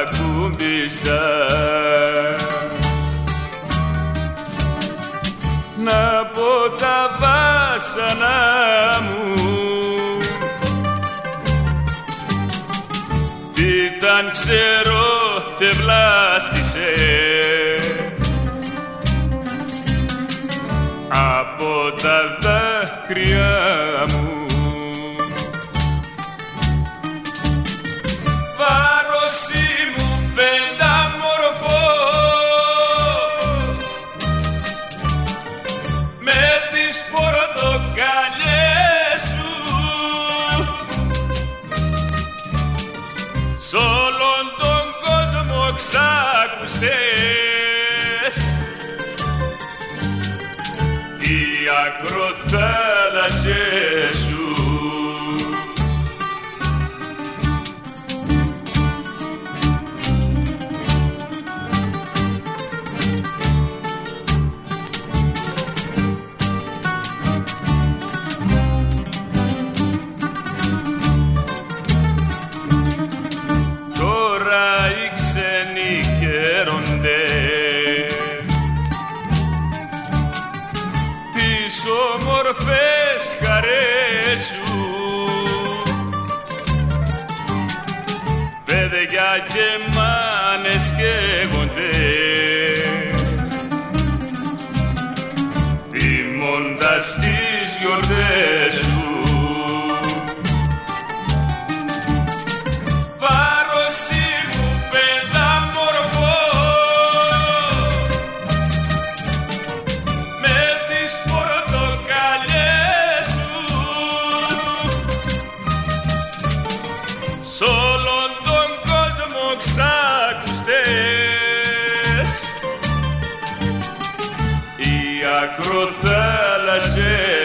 ακούμπησα να πω τα βάσανα μου. Τι ήταν ξέρω τε βλάστησε. Από τα δάκρυα σ' όλον τον κόσμο ξάκουστες οι ακροθάλασσες και μάνες καίγονται θυμώντας τις ξακουστές οι ακροθάλασσες